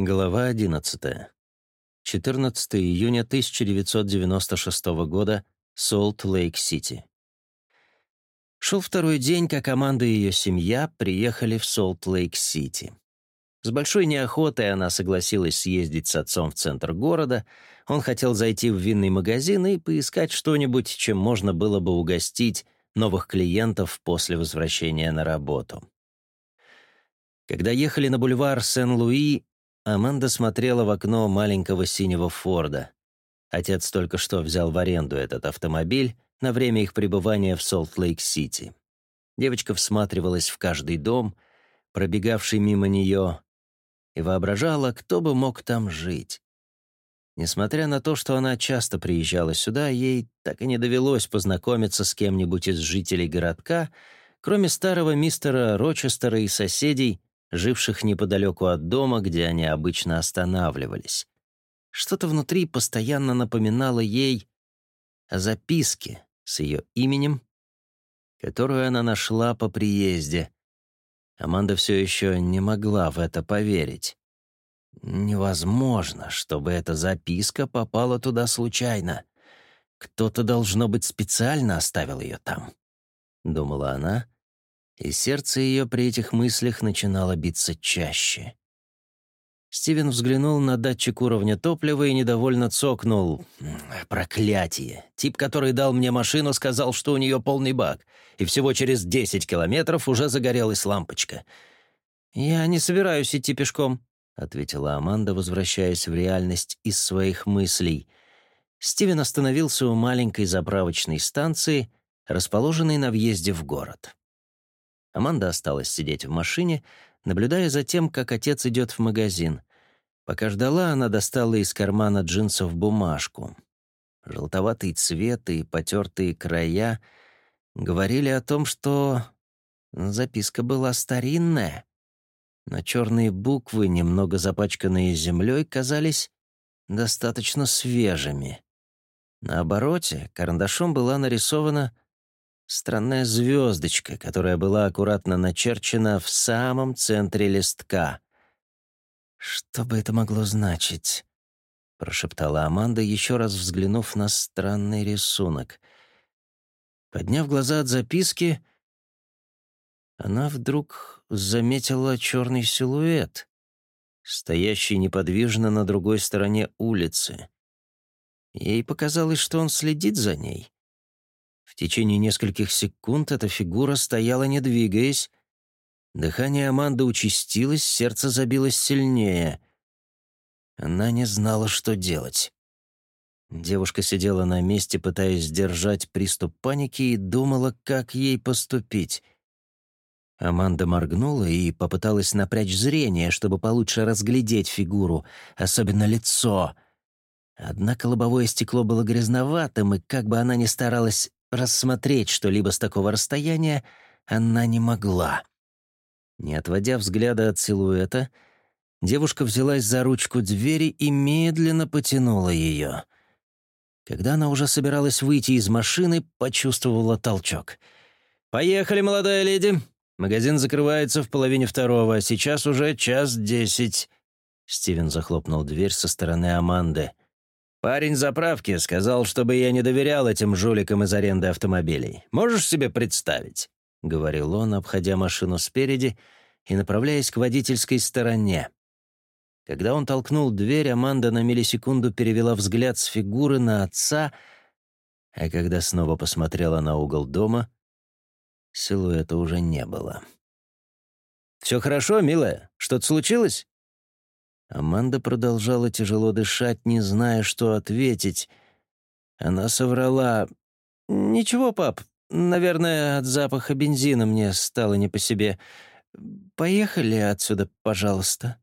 Глава 11. 14 июня 1996 года, Солт-Лейк-Сити. Шел второй день, как Аманда и ее семья приехали в Солт-Лейк-Сити. С большой неохотой она согласилась съездить с отцом в центр города. Он хотел зайти в винный магазин и поискать что-нибудь, чем можно было бы угостить новых клиентов после возвращения на работу. Когда ехали на бульвар Сен-Луи, Аманда смотрела в окно маленького синего Форда. Отец только что взял в аренду этот автомобиль на время их пребывания в Солт-Лейк-Сити. Девочка всматривалась в каждый дом, пробегавший мимо нее, и воображала, кто бы мог там жить. Несмотря на то, что она часто приезжала сюда, ей так и не довелось познакомиться с кем-нибудь из жителей городка, кроме старого мистера Рочестера и соседей, живших неподалеку от дома, где они обычно останавливались. Что-то внутри постоянно напоминало ей о записке с ее именем, которую она нашла по приезде. Аманда все еще не могла в это поверить. Невозможно, чтобы эта записка попала туда случайно. Кто-то, должно быть, специально оставил ее там, — думала она, — и сердце ее при этих мыслях начинало биться чаще. Стивен взглянул на датчик уровня топлива и недовольно цокнул. «Проклятие! Тип, который дал мне машину, сказал, что у нее полный бак, и всего через 10 километров уже загорелась лампочка». «Я не собираюсь идти пешком», — ответила Аманда, возвращаясь в реальность из своих мыслей. Стивен остановился у маленькой заправочной станции, расположенной на въезде в город. Аманда осталась сидеть в машине, наблюдая за тем, как отец идет в магазин. Пока ждала, она достала из кармана джинсов бумажку. Желтоватый цвет и потертые края говорили о том, что записка была старинная. Но черные буквы, немного запачканные землей, казались достаточно свежими. На обороте карандашом была нарисована странная звездочка, которая была аккуратно начерчена в самом центре листка. «Что бы это могло значить?» — прошептала Аманда, еще раз взглянув на странный рисунок. Подняв глаза от записки, она вдруг заметила черный силуэт, стоящий неподвижно на другой стороне улицы. Ей показалось, что он следит за ней. В течение нескольких секунд эта фигура стояла, не двигаясь. Дыхание Аманды участилось, сердце забилось сильнее. Она не знала, что делать. Девушка сидела на месте, пытаясь сдержать приступ паники, и думала, как ей поступить. Аманда моргнула и попыталась напрячь зрение, чтобы получше разглядеть фигуру, особенно лицо. Однако лобовое стекло было грязноватым, и как бы она ни старалась Рассмотреть что-либо с такого расстояния она не могла. Не отводя взгляда от силуэта, девушка взялась за ручку двери и медленно потянула ее. Когда она уже собиралась выйти из машины, почувствовала толчок. «Поехали, молодая леди! Магазин закрывается в половине второго, а сейчас уже час десять». Стивен захлопнул дверь со стороны Аманды. Парень заправки сказал, чтобы я не доверял этим жуликам из аренды автомобилей. Можешь себе представить?» — говорил он, обходя машину спереди и направляясь к водительской стороне. Когда он толкнул дверь, Аманда на миллисекунду перевела взгляд с фигуры на отца, а когда снова посмотрела на угол дома, силуэта уже не было. «Все хорошо, милая? Что-то случилось?» Аманда продолжала тяжело дышать, не зная, что ответить. Она соврала. «Ничего, пап. Наверное, от запаха бензина мне стало не по себе. Поехали отсюда, пожалуйста».